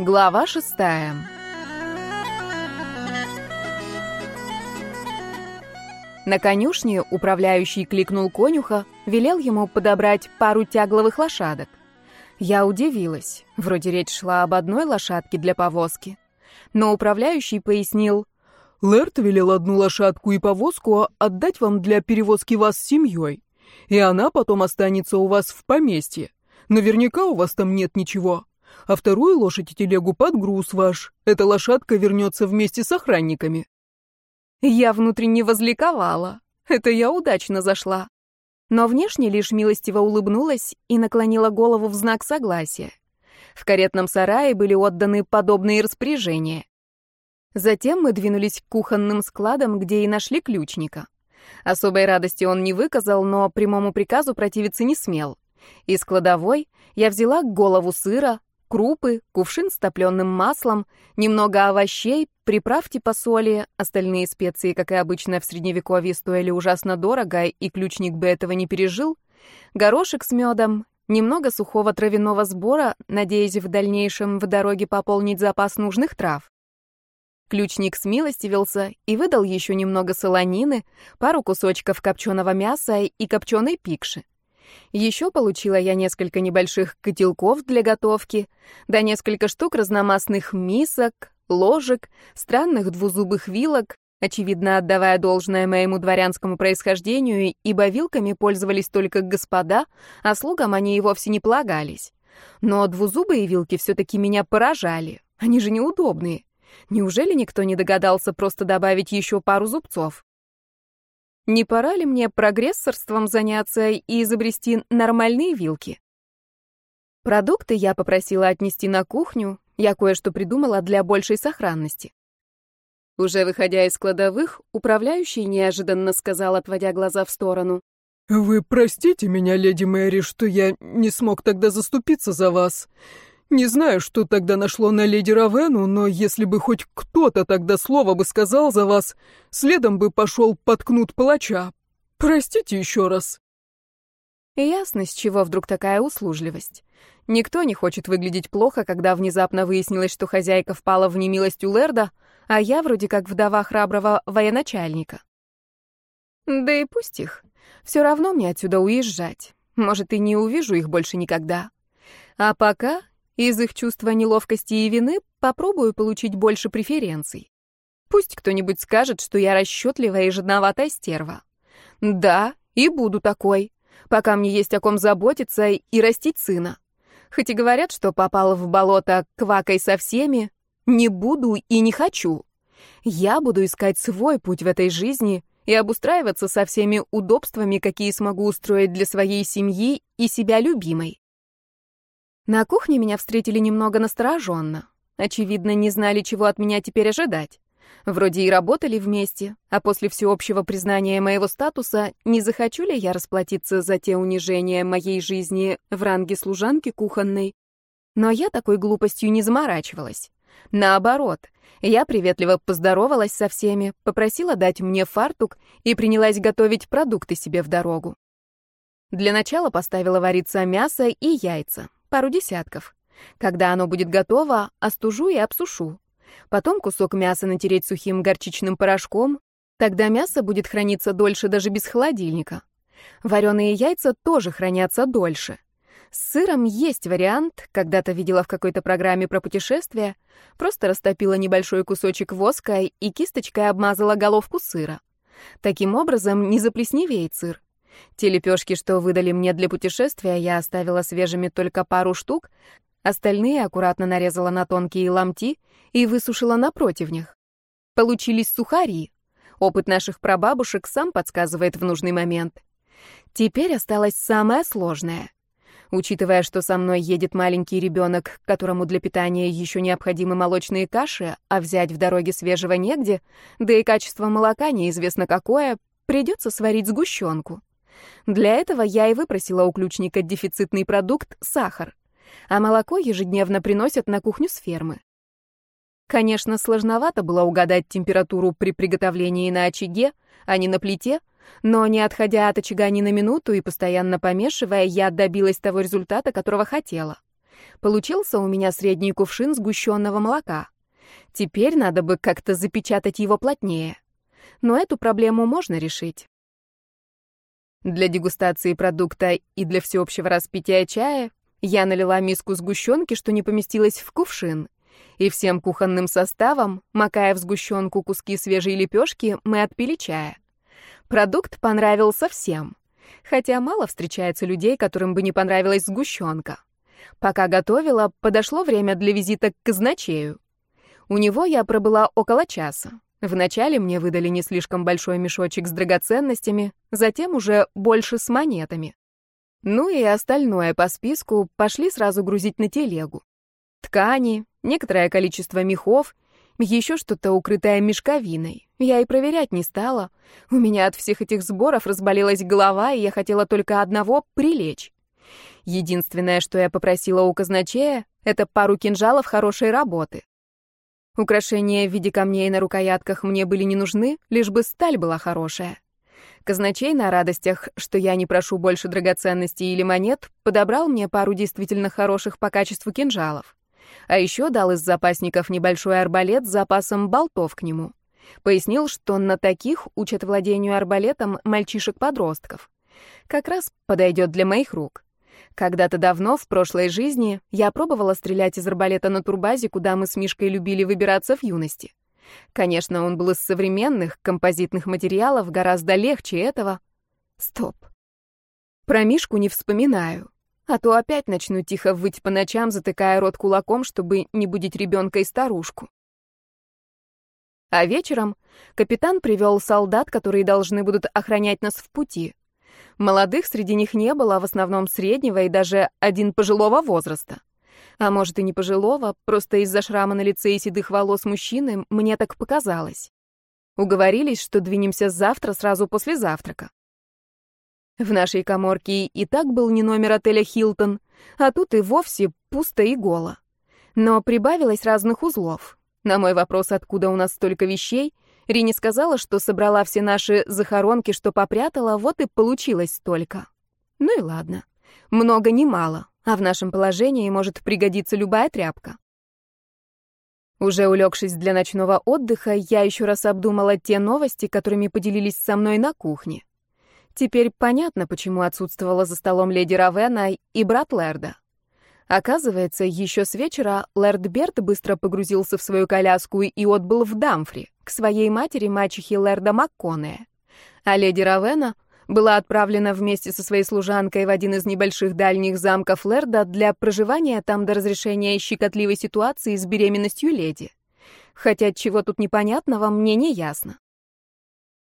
Глава шестая. На конюшне управляющий кликнул конюха, велел ему подобрать пару тягловых лошадок. Я удивилась. Вроде речь шла об одной лошадке для повозки. Но управляющий пояснил. «Лэрт велел одну лошадку и повозку отдать вам для перевозки вас с семьей. И она потом останется у вас в поместье. Наверняка у вас там нет ничего а вторую лошадь и телегу под груз ваш. Эта лошадка вернется вместе с охранниками». Я внутренне возликовала. Это я удачно зашла. Но внешне лишь милостиво улыбнулась и наклонила голову в знак согласия. В каретном сарае были отданы подобные распоряжения. Затем мы двинулись к кухонным складам, где и нашли ключника. Особой радости он не выказал, но прямому приказу противиться не смел. Из кладовой я взяла голову сыра, крупы, кувшин с топленым маслом, немного овощей, приправ типа соли, остальные специи, как и обычно в средневековье, стоили ужасно дорого, и ключник бы этого не пережил, горошек с медом, немного сухого травяного сбора, надеясь в дальнейшем в дороге пополнить запас нужных трав. Ключник смилостивился и выдал еще немного солонины, пару кусочков копченого мяса и копченой пикши. Еще получила я несколько небольших котелков для готовки, да несколько штук разномастных мисок, ложек, странных двузубых вилок, очевидно отдавая должное моему дворянскому происхождению, ибо вилками пользовались только господа, а слугам они и вовсе не полагались. Но двузубые вилки все-таки меня поражали, они же неудобные. Неужели никто не догадался просто добавить еще пару зубцов? Не пора ли мне прогрессорством заняться и изобрести нормальные вилки? Продукты я попросила отнести на кухню, я кое-что придумала для большей сохранности. Уже выходя из кладовых, управляющий неожиданно сказал, отводя глаза в сторону. «Вы простите меня, леди Мэри, что я не смог тогда заступиться за вас. Не знаю, что тогда нашло на леди Равену, но если бы хоть кто-то тогда слово бы сказал за вас, следом бы пошел подкнут палача. Простите еще раз. Ясно, с чего вдруг такая услужливость. Никто не хочет выглядеть плохо, когда внезапно выяснилось, что хозяйка впала в немилость у Лерда, а я вроде как вдова храброго военачальника. Да и пусть их. Все равно мне отсюда уезжать. Может, и не увижу их больше никогда. А пока из их чувства неловкости и вины попробую получить больше преференций. Пусть кто-нибудь скажет, что я расчетливая и жадноватая стерва. Да, и буду такой, пока мне есть о ком заботиться и растить сына. Хоть и говорят, что попала в болото квакой со всеми, не буду и не хочу. Я буду искать свой путь в этой жизни и обустраиваться со всеми удобствами, какие смогу устроить для своей семьи и себя любимой. На кухне меня встретили немного настороженно. Очевидно, не знали, чего от меня теперь ожидать. Вроде и работали вместе, а после всеобщего признания моего статуса не захочу ли я расплатиться за те унижения моей жизни в ранге служанки кухонной. Но я такой глупостью не заморачивалась. Наоборот, я приветливо поздоровалась со всеми, попросила дать мне фартук и принялась готовить продукты себе в дорогу. Для начала поставила вариться мясо и яйца пару десятков. Когда оно будет готово, остужу и обсушу. Потом кусок мяса натереть сухим горчичным порошком. Тогда мясо будет храниться дольше даже без холодильника. Вареные яйца тоже хранятся дольше. С сыром есть вариант, когда-то видела в какой-то программе про путешествия, просто растопила небольшой кусочек воска и кисточкой обмазала головку сыра. Таким образом не заплесневеет сыр. Те лепешки, что выдали мне для путешествия, я оставила свежими только пару штук, остальные аккуратно нарезала на тонкие ломти и высушила на противнях. Получились сухари. Опыт наших прабабушек сам подсказывает в нужный момент. Теперь осталось самое сложное. Учитывая, что со мной едет маленький ребенок, которому для питания еще необходимы молочные каши, а взять в дороге свежего негде, да и качество молока неизвестно какое, придется сварить сгущенку. Для этого я и выпросила у ключника дефицитный продукт — сахар, а молоко ежедневно приносят на кухню с фермы. Конечно, сложновато было угадать температуру при приготовлении на очаге, а не на плите, но не отходя от очага ни на минуту и постоянно помешивая, я добилась того результата, которого хотела. Получился у меня средний кувшин сгущенного молока. Теперь надо бы как-то запечатать его плотнее. Но эту проблему можно решить. Для дегустации продукта и для всеобщего распития чая я налила миску сгущенки, что не поместилась в кувшин, и всем кухонным составом, макая в сгущенку куски свежей лепешки, мы отпили чая. Продукт понравился всем, хотя мало встречается людей, которым бы не понравилась сгущенка. Пока готовила, подошло время для визита к казначею. У него я пробыла около часа. Вначале мне выдали не слишком большой мешочек с драгоценностями, затем уже больше с монетами. Ну и остальное по списку пошли сразу грузить на телегу. Ткани, некоторое количество мехов, еще что-то укрытое мешковиной. Я и проверять не стала. У меня от всех этих сборов разболелась голова, и я хотела только одного — прилечь. Единственное, что я попросила у казначея, это пару кинжалов хорошей работы. Украшения в виде камней на рукоятках мне были не нужны, лишь бы сталь была хорошая. Казначей на радостях, что я не прошу больше драгоценностей или монет, подобрал мне пару действительно хороших по качеству кинжалов. А еще дал из запасников небольшой арбалет с запасом болтов к нему. Пояснил, что на таких учат владению арбалетом мальчишек-подростков. Как раз подойдет для моих рук. Когда-то давно, в прошлой жизни, я пробовала стрелять из арбалета на турбазе, куда мы с Мишкой любили выбираться в юности. Конечно, он был из современных, композитных материалов, гораздо легче этого. Стоп. Про Мишку не вспоминаю. А то опять начну тихо выть по ночам, затыкая рот кулаком, чтобы не будить ребенка и старушку. А вечером капитан привел солдат, которые должны будут охранять нас в пути. Молодых среди них не было, а в основном среднего и даже один пожилого возраста. А может и не пожилого, просто из-за шрама на лице и седых волос мужчины мне так показалось. Уговорились, что двинемся завтра сразу после завтрака. В нашей коморке и так был не номер отеля «Хилтон», а тут и вовсе пусто и голо. Но прибавилось разных узлов. На мой вопрос, откуда у нас столько вещей, Рини сказала, что собрала все наши захоронки, что попрятала, вот и получилось столько. Ну и ладно. Много не мало, а в нашем положении может пригодиться любая тряпка. Уже улегшись для ночного отдыха, я еще раз обдумала те новости, которыми поделились со мной на кухне. Теперь понятно, почему отсутствовала за столом леди Равена и брат Лерда. Оказывается, еще с вечера Лэрд Берт быстро погрузился в свою коляску и отбыл в Дамфри, к своей матери, мачехе Лэрда Макконея. А леди Равена была отправлена вместе со своей служанкой в один из небольших дальних замков Лэрда для проживания там до разрешения щекотливой ситуации с беременностью леди. Хотя чего тут непонятного, мне не ясно.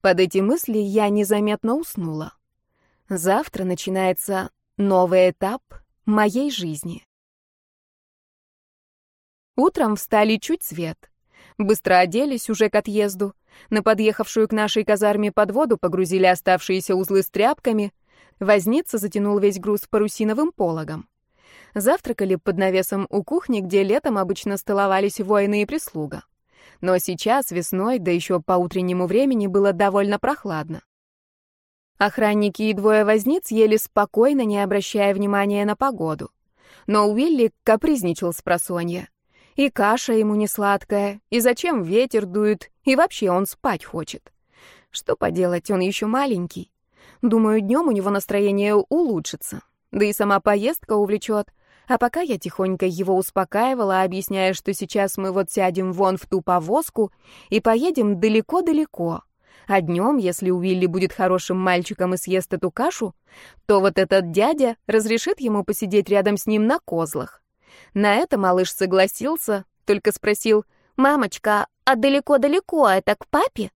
Под эти мысли я незаметно уснула. Завтра начинается новый этап — моей жизни. Утром встали чуть свет. Быстро оделись уже к отъезду. На подъехавшую к нашей казарме подводу погрузили оставшиеся узлы с тряпками. Возница затянул весь груз парусиновым пологом. Завтракали под навесом у кухни, где летом обычно столовались воины и прислуга. Но сейчас, весной, да еще по утреннему времени, было довольно прохладно. Охранники и двое возниц ели спокойно, не обращая внимания на погоду. Но Уилли капризничал с просонья. И каша ему не сладкая, и зачем ветер дует, и вообще он спать хочет. Что поделать, он еще маленький. Думаю, днем у него настроение улучшится, да и сама поездка увлечет. А пока я тихонько его успокаивала, объясняя, что сейчас мы вот сядем вон в ту повозку и поедем далеко-далеко, а днем, если Уилли будет хорошим мальчиком и съест эту кашу, то вот этот дядя разрешит ему посидеть рядом с ним на козлах. На это малыш согласился, только спросил, «Мамочка, а далеко-далеко это к папе?»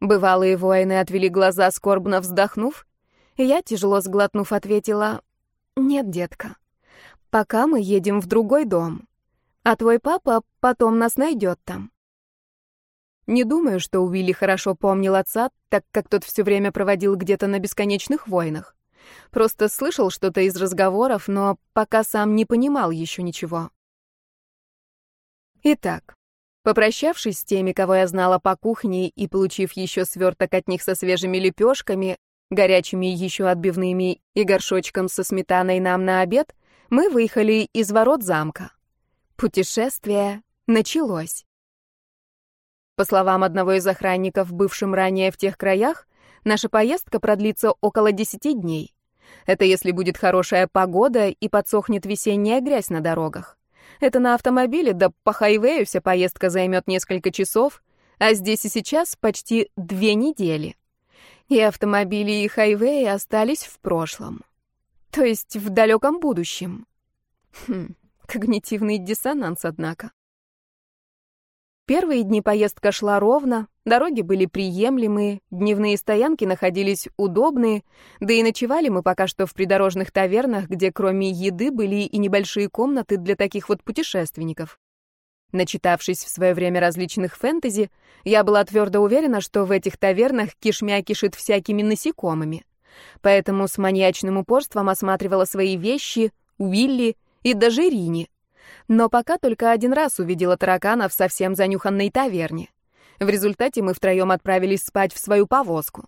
Бывалые воины отвели глаза, скорбно вздохнув. Я, тяжело сглотнув, ответила, «Нет, детка, пока мы едем в другой дом, а твой папа потом нас найдет там». Не думаю, что Уилли хорошо помнил отца, так как тот все время проводил где-то на бесконечных войнах. Просто слышал что-то из разговоров, но пока сам не понимал еще ничего. Итак, попрощавшись с теми, кого я знала по кухне, и получив еще сверток от них со свежими лепешками, горячими еще отбивными и горшочком со сметаной нам на обед, Мы выехали из ворот замка. Путешествие началось. По словам одного из охранников, бывшим ранее в тех краях, наша поездка продлится около 10 дней. Это если будет хорошая погода и подсохнет весенняя грязь на дорогах. Это на автомобиле, да по хайвею вся поездка займет несколько часов, а здесь и сейчас почти две недели. И автомобили, и хайвеи остались в прошлом. То есть в далеком будущем. Хм, когнитивный диссонанс, однако. Первые дни поездка шла ровно, дороги были приемлемые, дневные стоянки находились удобные, да и ночевали мы пока что в придорожных тавернах, где кроме еды были и небольшие комнаты для таких вот путешественников. Начитавшись в свое время различных фэнтези, я была твердо уверена, что в этих тавернах кишмя кишит всякими насекомыми. Поэтому с маньячным упорством осматривала свои вещи, Уилли и даже Рини но пока только один раз увидела таракана в совсем занюханной таверне. В результате мы втроем отправились спать в свою повозку.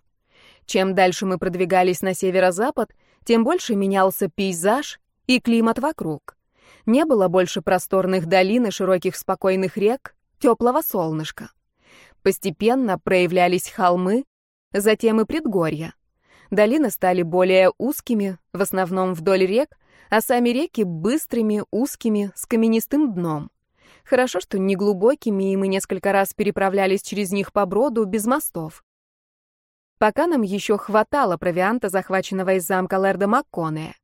Чем дальше мы продвигались на северо-запад, тем больше менялся пейзаж и климат вокруг. Не было больше просторных долин и широких спокойных рек, теплого солнышка. Постепенно проявлялись холмы, затем и предгорья. Долины стали более узкими, в основном вдоль рек, а сами реки быстрыми, узкими, с каменистым дном. Хорошо, что не глубокими, и мы несколько раз переправлялись через них по броду без мостов. Пока нам еще хватало провианта, захваченного из замка Лерда Макконея.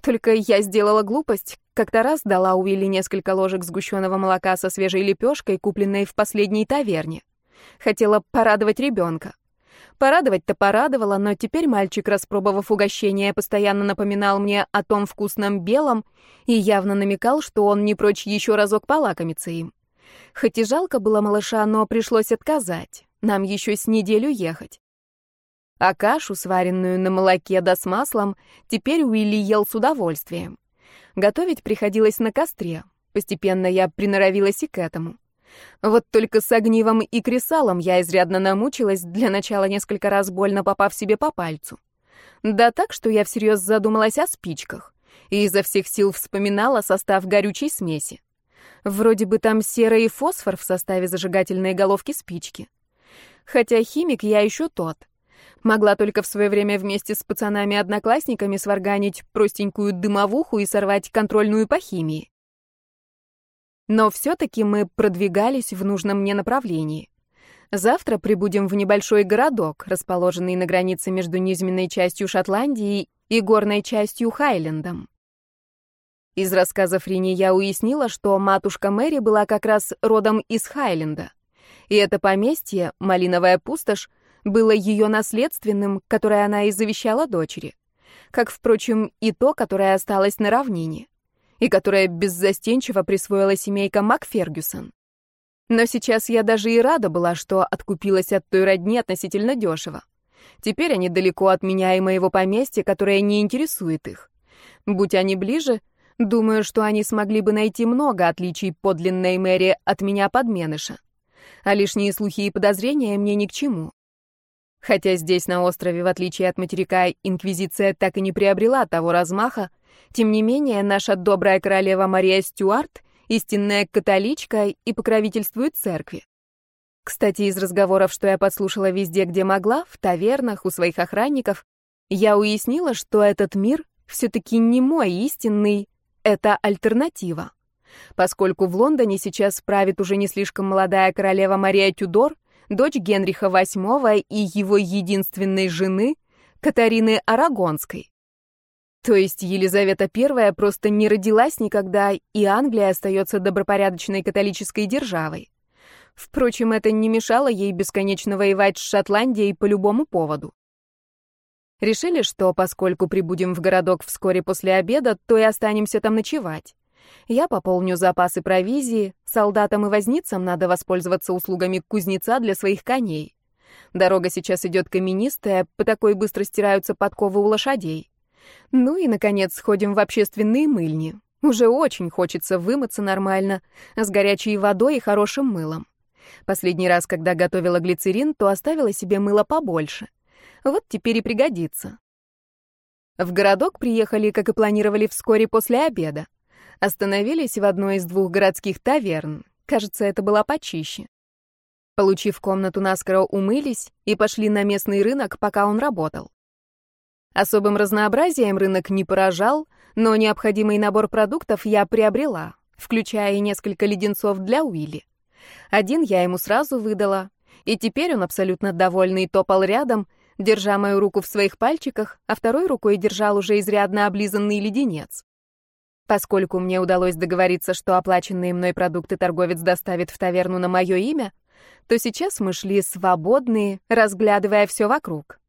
Только я сделала глупость, как-то раз дала Уилли несколько ложек сгущенного молока со свежей лепешкой, купленной в последней таверне. Хотела порадовать ребенка. Порадовать-то порадовала, но теперь мальчик, распробовав угощение, постоянно напоминал мне о том вкусном белом и явно намекал, что он не прочь еще разок полакомиться им. Хоть и жалко было малыша, но пришлось отказать. Нам еще с неделю ехать. А кашу, сваренную на молоке да с маслом, теперь Уилли ел с удовольствием. Готовить приходилось на костре. Постепенно я приноровилась и к этому. Вот только с огнивом и кресалом я изрядно намучилась, для начала несколько раз больно попав себе по пальцу. Да так, что я всерьез задумалась о спичках и изо всех сил вспоминала состав горючей смеси. Вроде бы там сера и фосфор в составе зажигательной головки спички. Хотя химик я еще тот. Могла только в свое время вместе с пацанами-одноклассниками сварганить простенькую дымовуху и сорвать контрольную по химии. Но все-таки мы продвигались в нужном мне направлении. Завтра прибудем в небольшой городок, расположенный на границе между низменной частью Шотландии и горной частью Хайлендом. Из рассказов Рини я уяснила, что матушка Мэри была как раз родом из Хайленда. И это поместье, Малиновая пустошь, было ее наследственным, которое она и завещала дочери. Как, впрочем, и то, которое осталось на равнине и которое беззастенчиво присвоила семейка Макфергюсон. Но сейчас я даже и рада была, что откупилась от той родни относительно дешево. Теперь они далеко от меня и моего поместья, которое не интересует их. Будь они ближе, думаю, что они смогли бы найти много отличий подлинной Мэри от меня подменыша. А лишние слухи и подозрения мне ни к чему. Хотя здесь, на острове, в отличие от материка, Инквизиция так и не приобрела того размаха, тем не менее, наша добрая королева Мария Стюарт — истинная католичка и покровительствует церкви. Кстати, из разговоров, что я подслушала везде, где могла, в тавернах, у своих охранников, я уяснила, что этот мир все-таки не мой истинный, это альтернатива. Поскольку в Лондоне сейчас правит уже не слишком молодая королева Мария Тюдор, дочь Генриха VIII и его единственной жены, Катарины Арагонской. То есть Елизавета I просто не родилась никогда, и Англия остается добропорядочной католической державой. Впрочем, это не мешало ей бесконечно воевать с Шотландией по любому поводу. Решили, что поскольку прибудем в городок вскоре после обеда, то и останемся там ночевать. Я пополню запасы провизии, солдатам и возницам надо воспользоваться услугами кузнеца для своих коней. Дорога сейчас идет каменистая, по такой быстро стираются подковы у лошадей. Ну и, наконец, сходим в общественные мыльни. Уже очень хочется вымыться нормально, с горячей водой и хорошим мылом. Последний раз, когда готовила глицерин, то оставила себе мыло побольше. Вот теперь и пригодится. В городок приехали, как и планировали, вскоре после обеда. Остановились в одной из двух городских таверн. Кажется, это была почище. Получив комнату, наскоро умылись и пошли на местный рынок, пока он работал. Особым разнообразием рынок не поражал, но необходимый набор продуктов я приобрела, включая и несколько леденцов для Уилли. Один я ему сразу выдала, и теперь он абсолютно довольный топал рядом, держа мою руку в своих пальчиках, а второй рукой держал уже изрядно облизанный леденец. Поскольку мне удалось договориться, что оплаченные мной продукты торговец доставит в таверну на мое имя, то сейчас мы шли свободные, разглядывая все вокруг.